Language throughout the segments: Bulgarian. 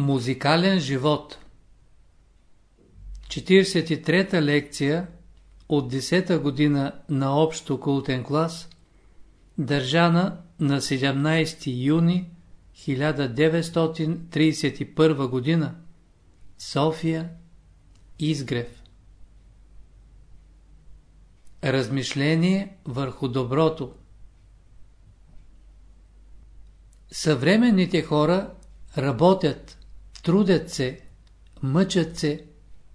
Музикален живот. 43-та лекция от 10-та година на общо култен клас държана на 17 юни 1931 година София Изгрев. Размишление върху доброто. Съвременните хора работят Трудят се, мъчат се,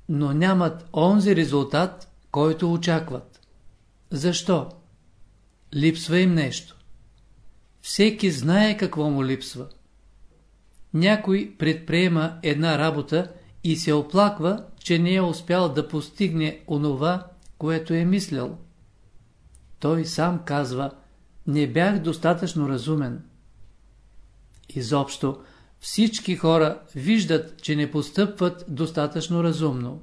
но нямат онзи резултат, който очакват. Защо? Липсва им нещо. Всеки знае какво му липсва. Някой предприема една работа и се оплаква, че не е успял да постигне онова, което е мислял. Той сам казва, не бях достатъчно разумен. Изобщо, всички хора виждат, че не постъпват достатъчно разумно.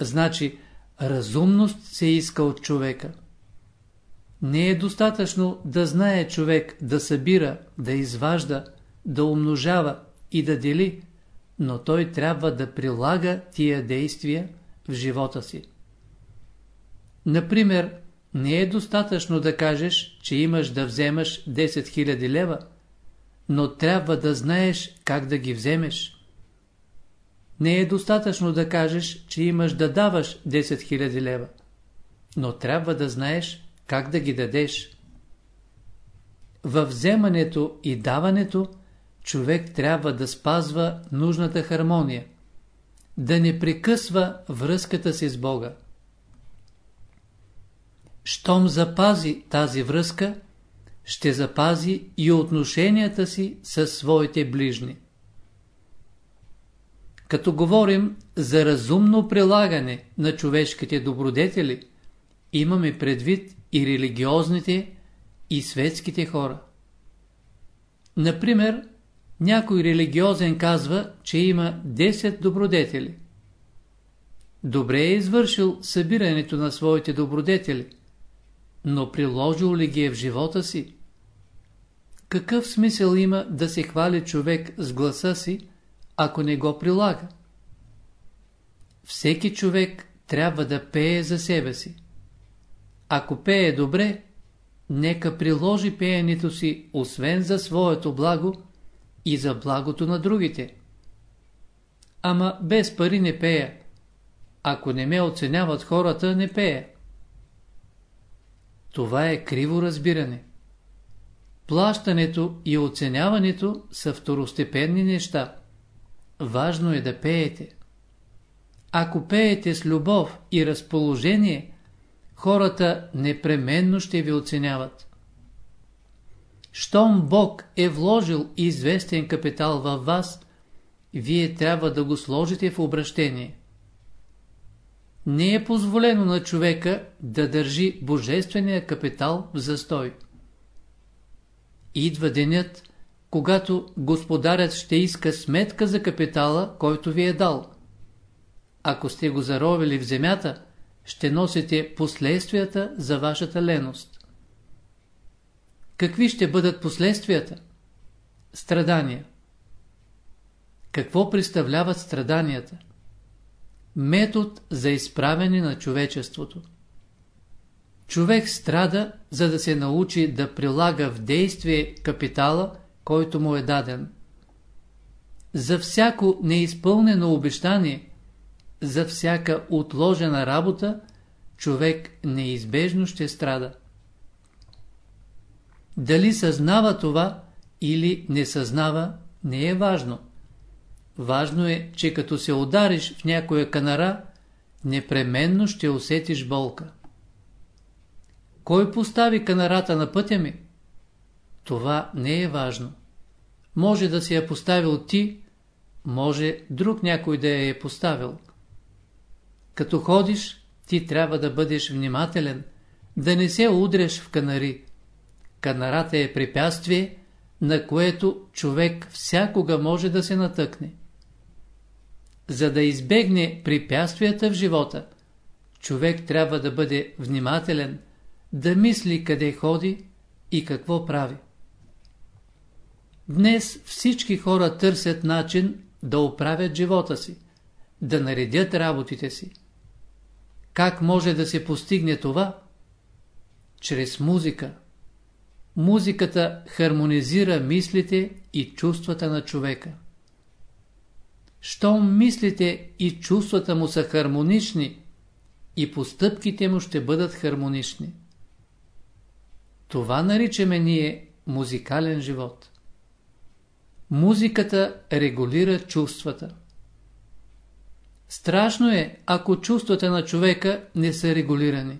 Значи, разумност се иска от човека. Не е достатъчно да знае човек да събира, да изважда, да умножава и да дели, но той трябва да прилага тия действия в живота си. Например, не е достатъчно да кажеш, че имаш да вземаш 10 000 лева, но трябва да знаеш как да ги вземеш. Не е достатъчно да кажеш, че имаш да даваш 10 000 лева, но трябва да знаеш как да ги дадеш. Във вземането и даването човек трябва да спазва нужната хармония, да не прекъсва връзката си с Бога. Щом запази тази връзка, ще запази и отношенията си със своите ближни. Като говорим за разумно прилагане на човешките добродетели, имаме предвид и религиозните, и светските хора. Например, някой религиозен казва, че има 10 добродетели. Добре е извършил събирането на своите добродетели – но приложил ли ги е в живота си? Какъв смисъл има да се хвали човек с гласа си, ако не го прилага? Всеки човек трябва да пее за себе си. Ако пее добре, нека приложи пеенето си освен за своето благо и за благото на другите. Ама без пари не пея. Ако не ме оценяват хората, не пея. Това е криво разбиране. Плащането и оценяването са второстепенни неща. Важно е да пеете. Ако пеете с любов и разположение, хората непременно ще ви оценяват. Щом Бог е вложил известен капитал във вас, вие трябва да го сложите в обращение. Не е позволено на човека да държи божествения капитал в застой. Идва денят, когато господарят ще иска сметка за капитала, който ви е дал. Ако сте го заровили в земята, ще носите последствията за вашата леност. Какви ще бъдат последствията? Страдания. Какво представляват страданията? Метод за изправене на човечеството. Човек страда, за да се научи да прилага в действие капитала, който му е даден. За всяко неизпълнено обещание, за всяка отложена работа, човек неизбежно ще страда. Дали съзнава това или не съзнава, не е важно. Важно е, че като се удариш в някоя канара, непременно ще усетиш болка. Кой постави канарата на пътя ми? Това не е важно. Може да си я поставил ти, може друг някой да я е поставил. Като ходиш, ти трябва да бъдеш внимателен, да не се удреш в канари. Канарата е препятствие, на което човек всякога може да се натъкне. За да избегне препятствията в живота, човек трябва да бъде внимателен, да мисли къде ходи и какво прави. Днес всички хора търсят начин да оправят живота си, да наредят работите си. Как може да се постигне това? Чрез музика. Музиката хармонизира мислите и чувствата на човека. Щом мислите и чувствата му са хармонични, и постъпките му ще бъдат хармонични. Това наричаме ние музикален живот. Музиката регулира чувствата. Страшно е, ако чувствата на човека не са регулирани.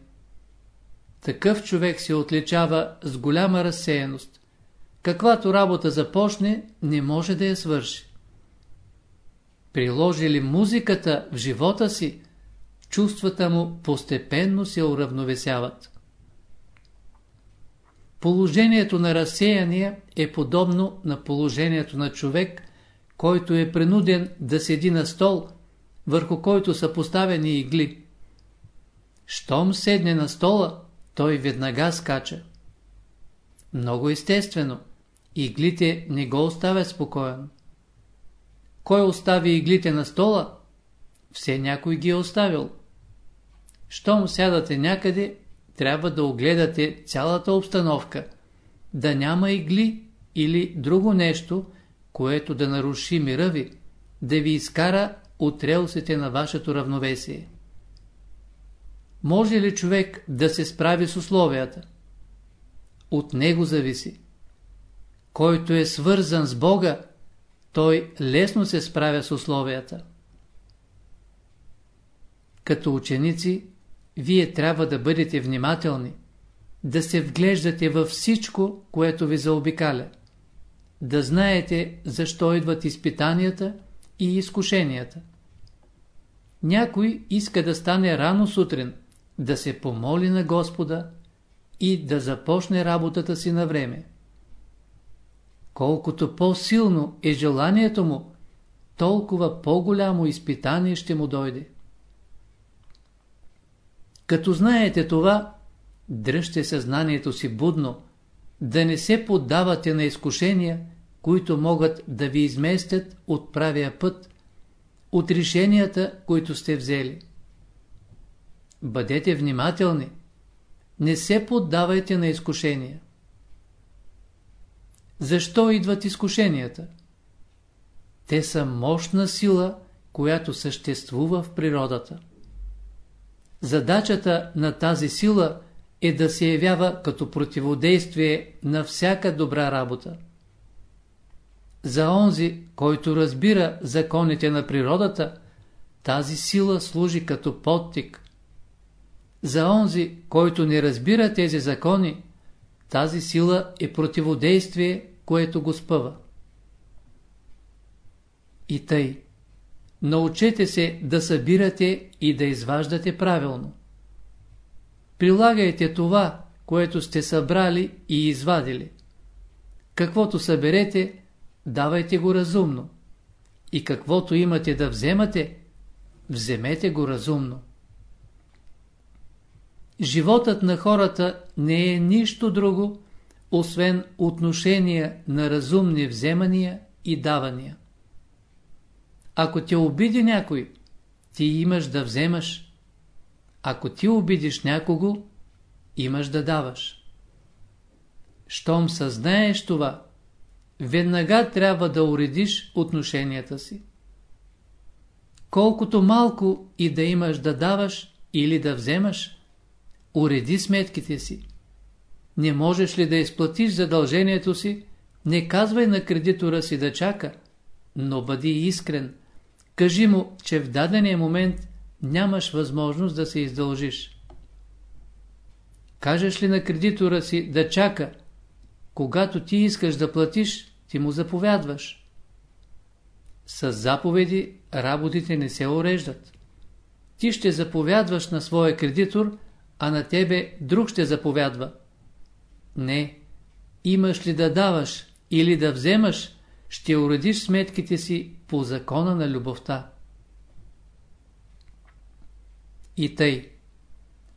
Такъв човек се отличава с голяма разсеяност. Каквато работа започне, не може да я свърши. Приложи ли музиката в живота си, чувствата му постепенно се уравновесяват. Положението на разсеяния е подобно на положението на човек, който е принуден да седи на стол, върху който са поставени игли. Щом седне на стола, той веднага скача. Много естествено, иглите не го оставят спокоен. Кой остави иглите на стола? Все някой ги е оставил. Щом сядате някъде, трябва да огледате цялата обстановка, да няма игли или друго нещо, което да наруши мира ви, да ви изкара от релсите на вашето равновесие. Може ли човек да се справи с условията? От него зависи. Който е свързан с Бога, той лесно се справя с условията. Като ученици, вие трябва да бъдете внимателни, да се вглеждате във всичко, което ви заобикаля, да знаете защо идват изпитанията и изкушенията. Някой иска да стане рано сутрин, да се помоли на Господа и да започне работата си на време. Колкото по-силно е желанието му, толкова по-голямо изпитание ще му дойде. Като знаете това, дръжте съзнанието си будно, да не се поддавате на изкушения, които могат да ви изместят от правия път, от решенията, които сте взели. Бъдете внимателни, не се поддавайте на изкушения. Защо идват изкушенията? Те са мощна сила, която съществува в природата. Задачата на тази сила е да се явява като противодействие на всяка добра работа. За онзи, който разбира законите на природата, тази сила служи като подтик. За онзи, който не разбира тези закони, тази сила е противодействие, което го спъва. И тъй. Научете се да събирате и да изваждате правилно. Прилагайте това, което сте събрали и извадили. Каквото съберете, давайте го разумно. И каквото имате да вземате, вземете го разумно. Животът на хората не е нищо друго, освен отношения на разумни вземания и давания. Ако те обиди някой, ти имаш да вземаш. Ако ти обидиш някого, имаш да даваш. Щом съзнаеш това, веднага трябва да уредиш отношенията си. Колкото малко и да имаш да даваш или да вземаш, уреди сметките си. Не можеш ли да изплатиш задължението си, не казвай на кредитора си да чака, но бъди искрен. Кажи му, че в дадения момент нямаш възможност да се издължиш. Кажеш ли на кредитора си да чака, когато ти искаш да платиш, ти му заповядваш. С заповеди работите не се уреждат. Ти ще заповядваш на своя кредитор, а на тебе друг ще заповядва. Не, имаш ли да даваш или да вземаш, ще уредиш сметките си по закона на любовта. И тъй,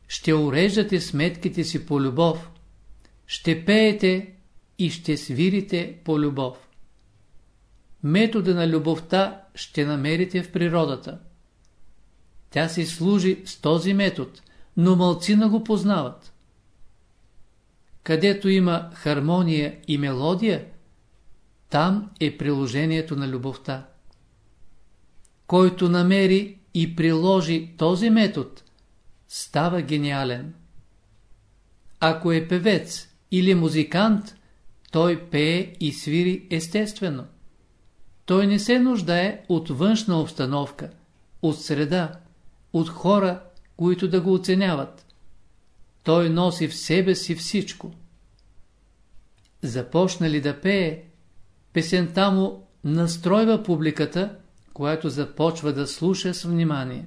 ще уреждате сметките си по любов, ще пеете и ще свирите по любов. метода на любовта ще намерите в природата. Тя си служи с този метод, но мълцина го познават. Където има хармония и мелодия, там е приложението на любовта. Който намери и приложи този метод, става гениален. Ако е певец или музикант, той пее и свири естествено. Той не се нуждае от външна обстановка, от среда, от хора, които да го оценяват. Той носи в себе си всичко. Започна ли да пее, песента му настройва публиката, която започва да слуша с внимание.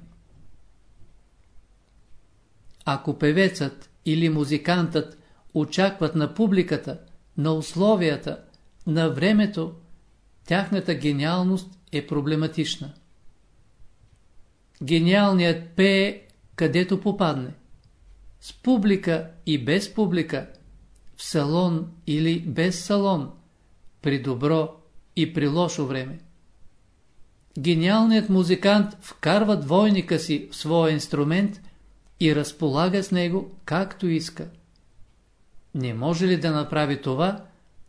Ако певецът или музикантът очакват на публиката, на условията, на времето, тяхната гениалност е проблематична. Гениалният пее където попадне. С публика и без публика, в салон или без салон, при добро и при лошо време. Гениалният музикант вкарва двойника си в своя инструмент и разполага с него както иска. Не може ли да направи това,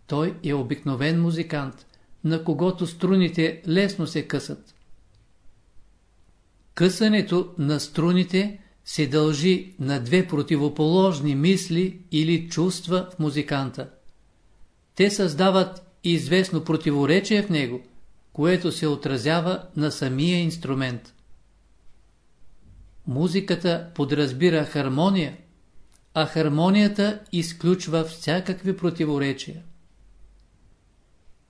той е обикновен музикант, на когото струните лесно се късат. Късането на струните се дължи на две противоположни мисли или чувства в музиканта. Те създават известно противоречие в него, което се отразява на самия инструмент. Музиката подразбира хармония, а хармонията изключва всякакви противоречия.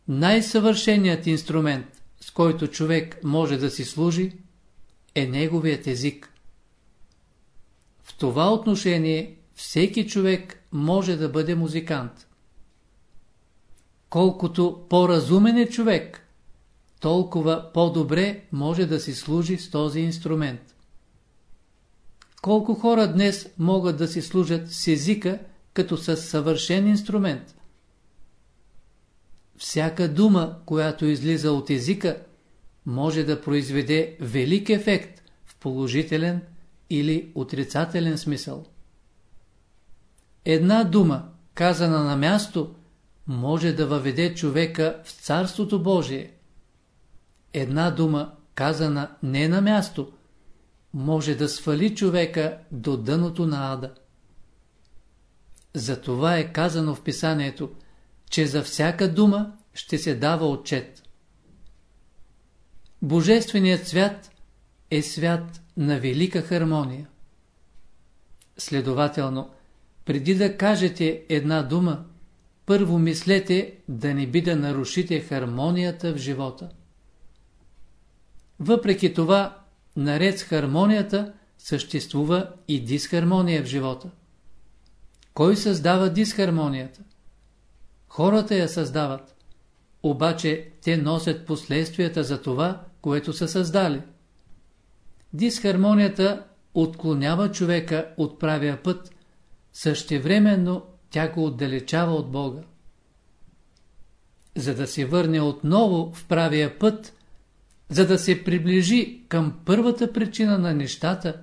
Най-съвършеният инструмент, с който човек може да си служи, е неговият език. В това отношение всеки човек може да бъде музикант. Колкото по-разумен е човек, толкова по-добре може да си служи с този инструмент. Колко хора днес могат да си служат с езика, като с съвършен инструмент? Всяка дума, която излиза от езика, може да произведе велик ефект в положителен или отрицателен смисъл. Една дума, казана на място, може да въведе човека в Царството Божие. Една дума, казана не на място, може да свали човека до дъното на ада. Затова е казано в писанието, че за всяка дума ще се дава отчет. Божественият свят е свят на велика хармония. Следователно, преди да кажете една дума, първо мислете да не би да нарушите хармонията в живота. Въпреки това, наред с хармонията, съществува и дисхармония в живота. Кой създава дисхармонията? Хората я създават. Обаче те носят последствията за това, което са създали. Дисхармонията отклонява човека от правия път, същевременно тя го отдалечава от Бога. За да се върне отново в правия път, за да се приближи към първата причина на нещата,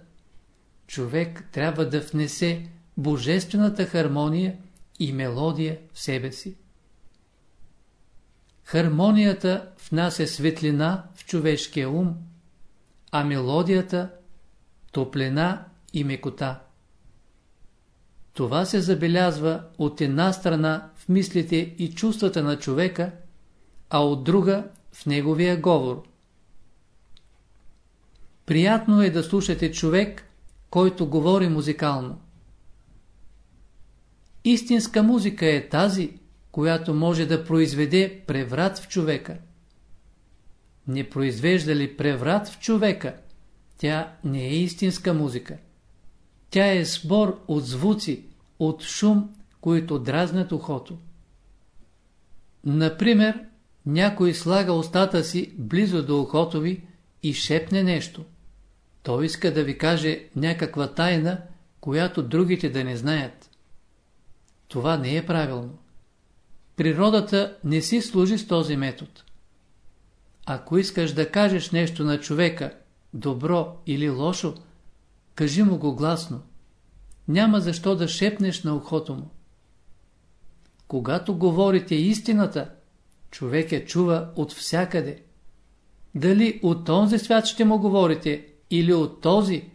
човек трябва да внесе божествената хармония и мелодия в себе си. Хармонията внася светлина в човешкия ум, а мелодията – топлина и мекота. Това се забелязва от една страна в мислите и чувствата на човека, а от друга в неговия говор. Приятно е да слушате човек, който говори музикално. Истинска музика е тази, която може да произведе преврат в човека. Не произвежда ли преврат в човека, тя не е истинска музика. Тя е сбор от звуци, от шум, които дразнат ухото. Например, някой слага устата си близо до ухото ви и шепне нещо. Той иска да ви каже някаква тайна, която другите да не знаят. Това не е правилно. Природата не си служи с този метод. Ако искаш да кажеш нещо на човека, добро или лошо, кажи му го гласно. Няма защо да шепнеш на ухото му. Когато говорите истината, човек я чува от всякъде. Дали от този свят ще му говорите или от този,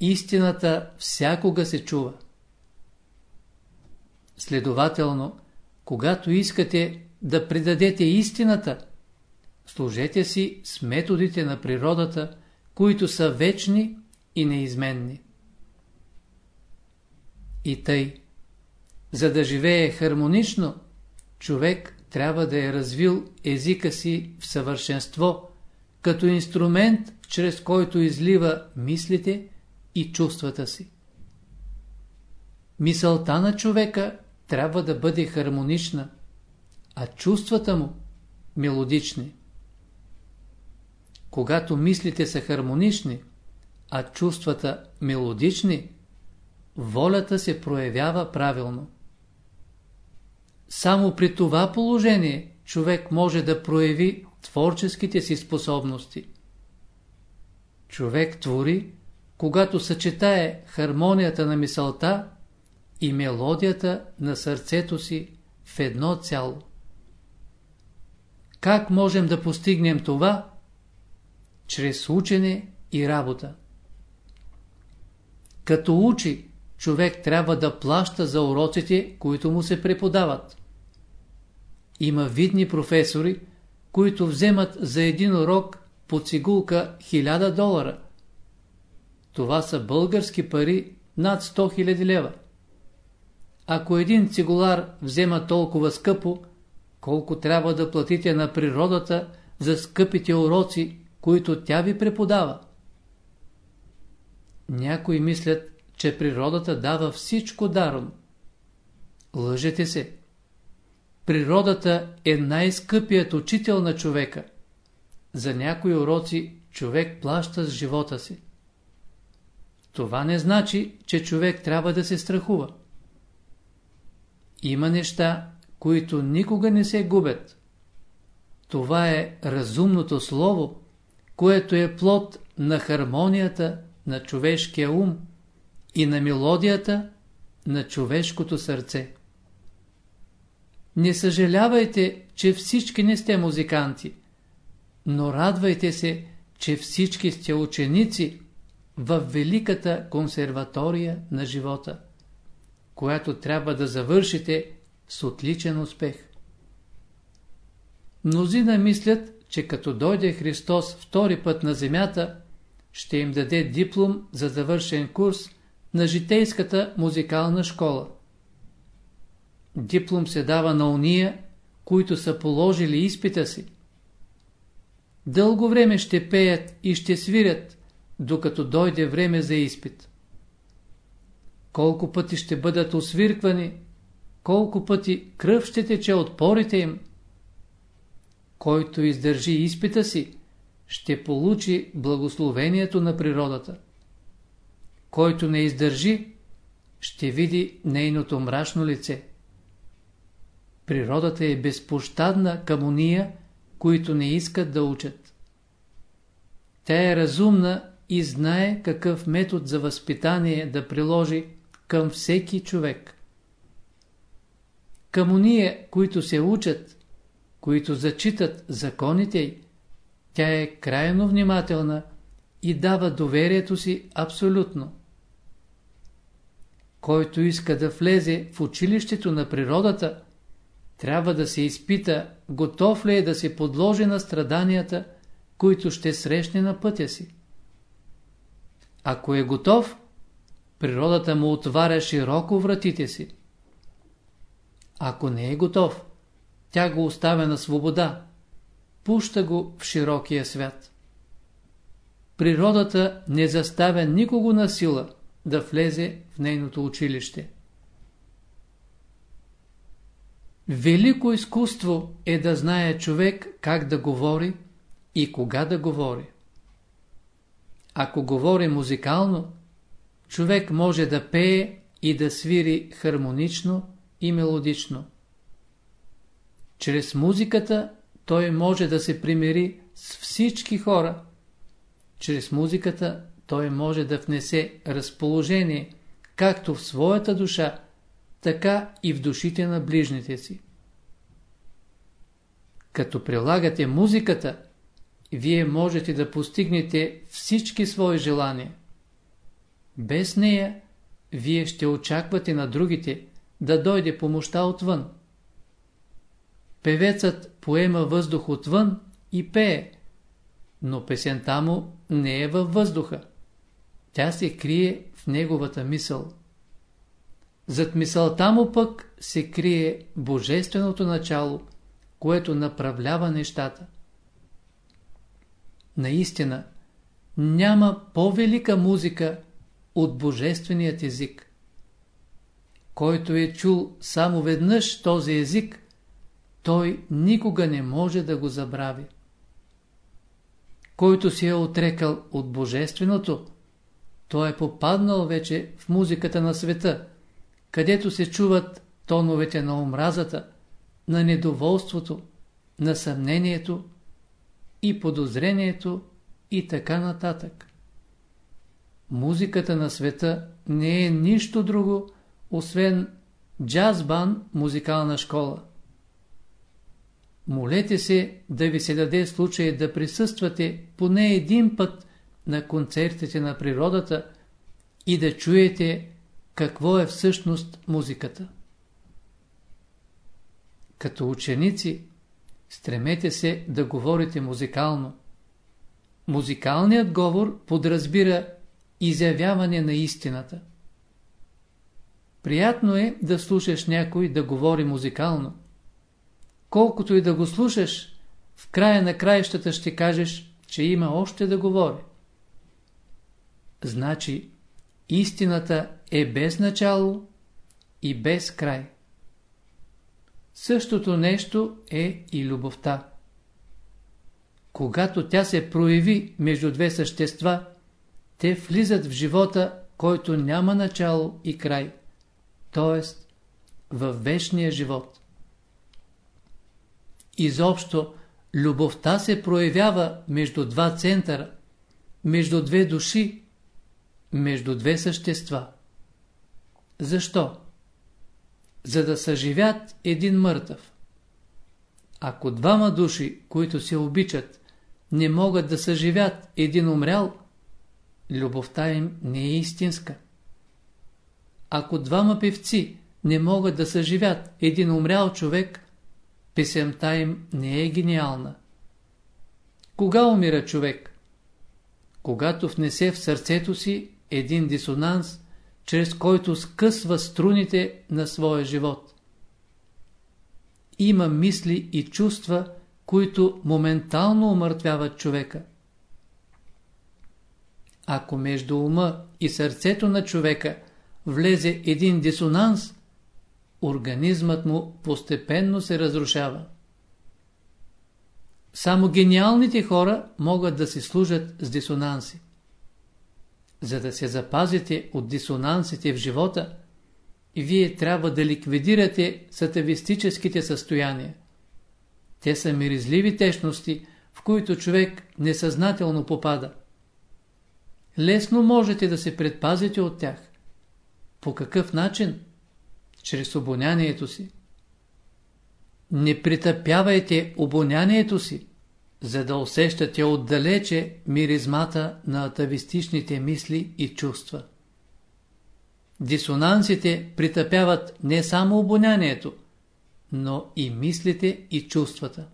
истината всякога се чува. Следователно, когато искате да предадете истината, служете си с методите на природата, които са вечни и неизменни. И тъй, за да живее хармонично, човек трябва да е развил езика си в съвършенство, като инструмент, чрез който излива мислите и чувствата си. Мисълта на човека трябва да бъде хармонична, а чувствата му – мелодични. Когато мислите са хармонични, а чувствата мелодични, волята се проявява правилно. Само при това положение човек може да прояви творческите си способности. Човек твори, когато съчетае хармонията на мисълта и мелодията на сърцето си в едно цяло. Как можем да постигнем това? Чрез учене и работа. Като учи, човек трябва да плаща за уроците, които му се преподават. Има видни професори, които вземат за един урок по цигулка 1000 долара. Това са български пари над 100 000 лева. Ако един цигулар взема толкова скъпо, колко трябва да платите на природата за скъпите уроци, които тя ви преподава? Някои мислят, че природата дава всичко даром. Лъжете се. Природата е най-скъпият учител на човека. За някои уроци човек плаща с живота си. Това не значи, че човек трябва да се страхува. Има неща, които никога не се губят. Това е разумното слово, което е плод на хармонията на човешкия ум и на мелодията на човешкото сърце. Не съжалявайте, че всички не сте музиканти, но радвайте се, че всички сте ученици в великата консерватория на живота, която трябва да завършите с отличен успех. Мнозина мислят, че като дойде Христос втори път на земята, ще им даде диплом за завършен курс на житейската музикална школа. Диплом се дава на уния, които са положили изпита си. Дълго време ще пеят и ще свирят, докато дойде време за изпит. Колко пъти ще бъдат освирквани, колко пъти кръв ще тече от порите им. Който издържи изпита си, ще получи благословението на природата. Който не издържи, ще види нейното мрачно лице. Природата е безпощадна към уния, които не искат да учат. Тя е разумна и знае какъв метод за възпитание да приложи към всеки човек. Към уния, които се учат, които зачитат законите й, тя е крайно внимателна и дава доверието си абсолютно. Който иска да влезе в училището на природата, трябва да се изпита, готов ли е да се подложи на страданията, които ще срещне на пътя си. Ако е готов, природата му отваря широко вратите си. Ако не е готов, тя го оставя на свобода, пуща го в широкия свят. Природата не заставя никого на сила да влезе в нейното училище. Велико изкуство е да знае човек как да говори и кога да говори. Ако говори музикално, човек може да пее и да свири хармонично и мелодично. Чрез музиката той може да се примири с всички хора. Чрез музиката той може да внесе разположение, както в своята душа, така и в душите на ближните си. Като прилагате музиката, вие можете да постигнете всички свои желания. Без нея, вие ще очаквате на другите да дойде помощта отвън. Певецът поема въздух отвън и пее, но песента му не е във въздуха. Тя се крие в неговата мисъл. Зад мисълта му пък се крие божественото начало, което направлява нещата. Наистина, няма по-велика музика от божественият език. Който е чул само веднъж този език, той никога не може да го забрави. Който се е отрекал от божественото, той е попаднал вече в музиката на света, където се чуват тоновете на омразата, на недоволството, на съмнението и подозрението и така нататък. Музиката на света не е нищо друго, освен джазбан музикална школа. Молете се да ви се даде случай да присъствате поне един път на концертите на природата и да чуете какво е всъщност музиката. Като ученици, стремете се да говорите музикално. Музикалният говор подразбира изявяване на истината. Приятно е да слушаш някой да говори музикално. Колкото и да го слушаш, в края на краищата ще кажеш, че има още да говори. Значи, истината е без начало и без край. Същото нещо е и любовта. Когато тя се прояви между две същества, те влизат в живота, който няма начало и край, т.е. в вечния живот. Изобщо, любовта се проявява между два центъра, между две души, между две същества. Защо? За да съживят един мъртъв. Ако двама души, които се обичат, не могат да съживят един умрял, любовта им не е истинска. Ако двама певци не могат да съживят един умрял човек, песемта им не е гениална. Кога умира човек? Когато внесе в сърцето си един дисонанс, чрез който скъсва струните на своя живот. Има мисли и чувства, които моментално умъртвяват човека. Ако между ума и сърцето на човека влезе един дисонанс, организмът му постепенно се разрушава. Само гениалните хора могат да си служат с дисонанси. За да се запазите от дисонансите в живота, вие трябва да ликвидирате сатавистическите състояния. Те са миризливи течности, в които човек несъзнателно попада. Лесно можете да се предпазите от тях. По какъв начин? Чрез обонянието си. Не притъпявайте обонянието си, за да усещате отдалече миризмата на атавистичните мисли и чувства. Дисонансите притъпяват не само обонянието, но и мислите и чувствата.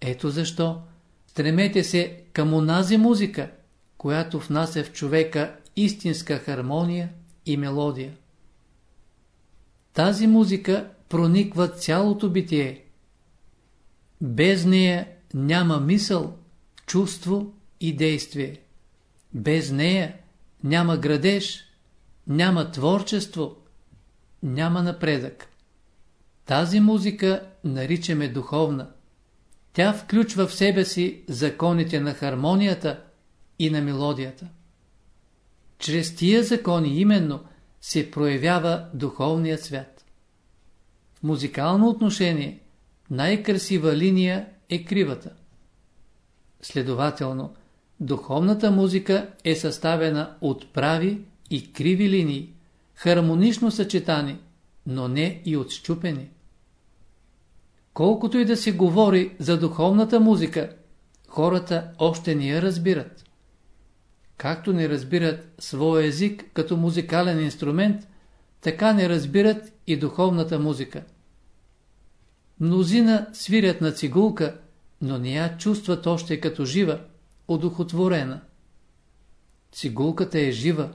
Ето защо стремете се към онази музика, която внася в човека истинска хармония и мелодия. Тази музика прониква цялото битие. Без нея няма мисъл, чувство и действие. Без нея няма градеж, няма творчество, няма напредък. Тази музика наричаме духовна. Тя включва в себе си законите на хармонията и на мелодията. Чрез тия закони именно се проявява духовният свят. В музикално отношение най-красива линия е кривата. Следователно, духовната музика е съставена от прави и криви линии, хармонично съчетани, но не и от щупени. Колкото и да се говори за духовната музика, хората още не я разбират. Както не разбират своя език като музикален инструмент, така не разбират и духовната музика. Мнозина свирят на цигулка, но не я чувстват още като жива, одухотворена. Цигулката е жива.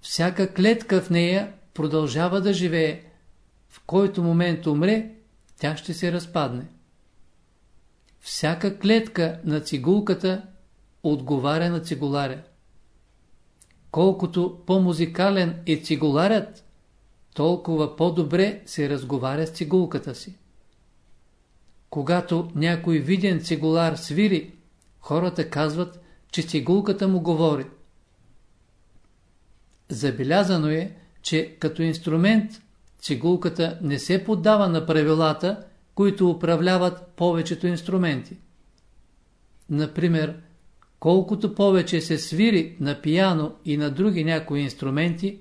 Всяка клетка в нея продължава да живее. В който момент умре, тя ще се разпадне. Всяка клетка на цигулката отговаря на цигуларя. Колкото по-музикален е цигуларят, толкова по-добре се разговаря с цигулката си. Когато някой виден цигулар свири, хората казват, че цигулката му говори. Забелязано е, че като инструмент цигулката не се поддава на правилата, които управляват повечето инструменти. Например, колкото повече се свири на пияно и на други някои инструменти,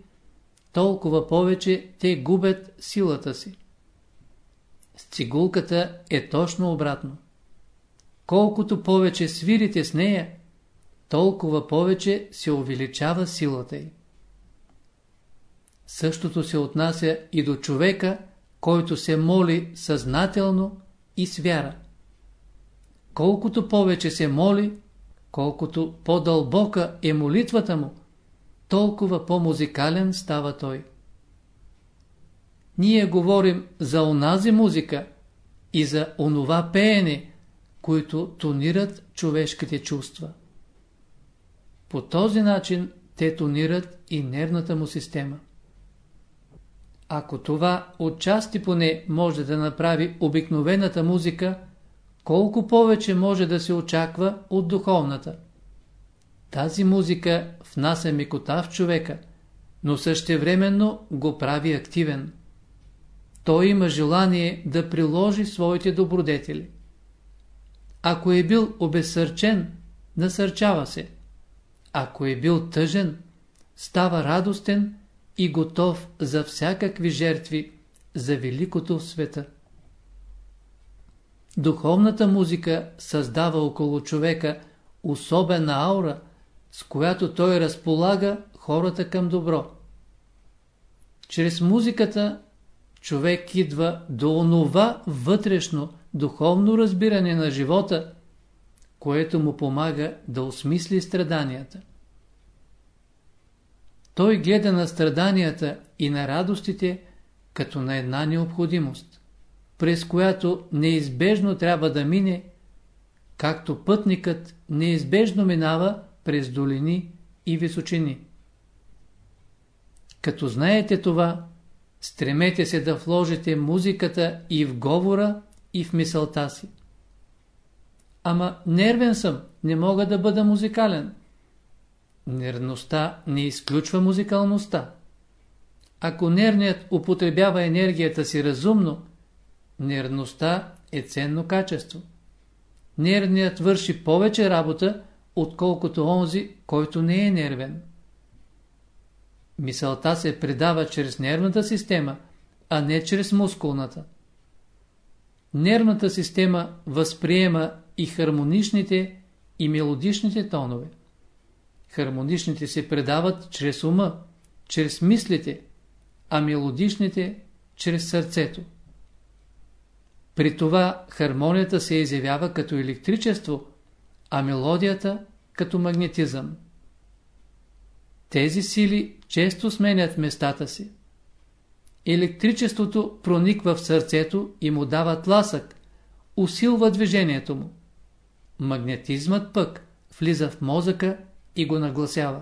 толкова повече те губят силата си. С цигулката е точно обратно. Колкото повече свирите с нея, толкова повече се увеличава силата й. Същото се отнася и до човека, който се моли съзнателно и с вяра. Колкото повече се моли, колкото по-дълбока е молитвата му, толкова по-музикален става той. Ние говорим за онази музика и за онова пеене, които тонират човешките чувства. По този начин те тонират и нервната му система. Ако това отчасти поне може да направи обикновената музика, колко повече може да се очаква от духовната. Тази музика внася мекота в човека, но същевременно го прави активен. Той има желание да приложи своите добродетели. Ако е бил обесърчен, насърчава се. Ако е бил тъжен, става радостен и готов за всякакви жертви за великото в света. Духовната музика създава около човека особена аура, с която той разполага хората към добро. Чрез музиката човек идва до онова вътрешно, духовно разбиране на живота, което му помага да осмисли страданията. Той гледа на страданията и на радостите като на една необходимост, през която неизбежно трябва да мине, както пътникът неизбежно минава през долини и височини. Като знаете това, стремете се да вложите музиката и в говора, и в мисълта си. Ама нервен съм, не мога да бъда музикален. Нервността не изключва музикалността. Ако нервният употребява енергията си разумно, нервността е ценно качество. Нервният върши повече работа, отколкото онзи, който не е нервен. Мисълта се предава чрез нервната система, а не чрез мускулната. Нервната система възприема и хармоничните и мелодичните тонове. Хармоничните се предават чрез ума, чрез мислите, а мелодичните чрез сърцето. При това хармонията се изявява като електричество, а мелодията като магнетизъм. Тези сили често сменят местата си. Електричеството прониква в сърцето и му дава тласък, усилва движението му. Магнетизмът пък влиза в мозъка и го нагласява.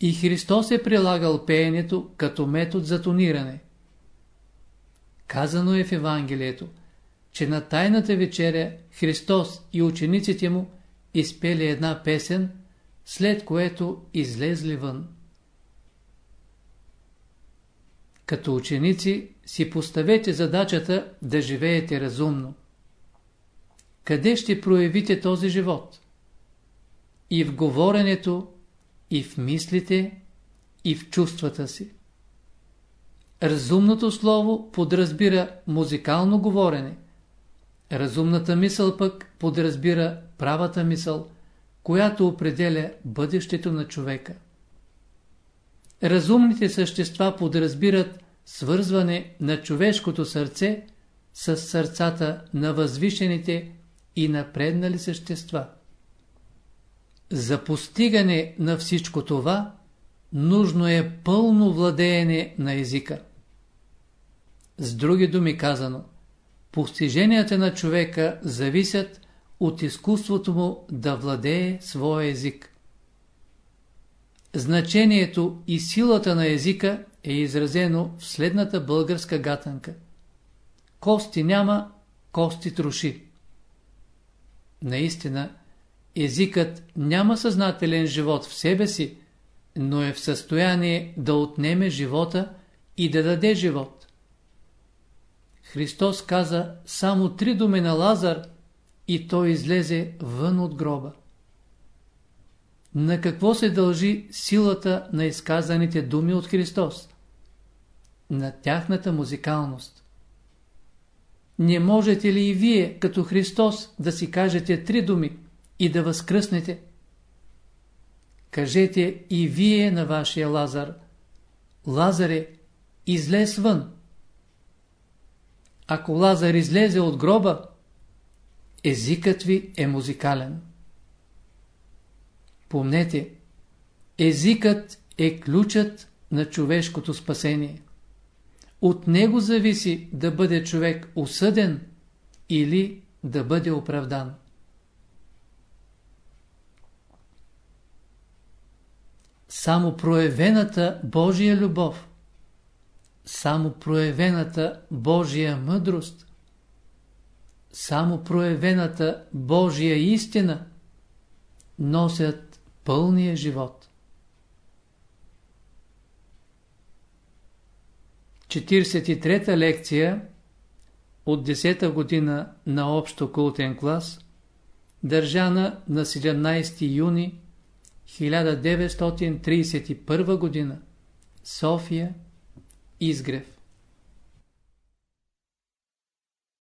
И Христос е прилагал пеенето като метод за тониране. Казано е в Евангелието, че на Тайната вечеря Христос и учениците му изпели една песен, след което излезли вън. Като ученици си поставете задачата да живеете разумно. къде ще проявите този живот? И в говоренето, и в мислите, и в чувствата си. Разумното слово подразбира музикално говорене. Разумната мисъл пък подразбира правата мисъл, която определя бъдещето на човека. Разумните същества подразбират свързване на човешкото сърце с сърцата на възвишените и напреднали същества. За постигане на всичко това, нужно е пълно владеене на езика. С други думи казано, постиженията на човека зависят от изкуството му да владее своя език. Значението и силата на езика е изразено в следната българска гатанка. Кости няма, кости троши. Наистина, езикът няма съзнателен живот в себе си, но е в състояние да отнеме живота и да даде живот. Христос каза само три думи на Лазар и той излезе вън от гроба. На какво се дължи силата на изказаните думи от Христос? На тяхната музикалност. Не можете ли и вие, като Христос, да си кажете три думи и да възкръснете? Кажете и вие на вашия Лазар. Лазаре, излез вън. Ако Лазар излезе от гроба, езикът ви е музикален. Помнете, езикът е ключът на човешкото спасение. От него зависи да бъде човек осъден или да бъде оправдан. Само проявената Божия любов, само проявената Божия мъдрост, само проявената Божия истина носят пълния живот. 43-та лекция от 10-та година на общо култен клас, държана на 17 юни 1931 година, София, Изгрев.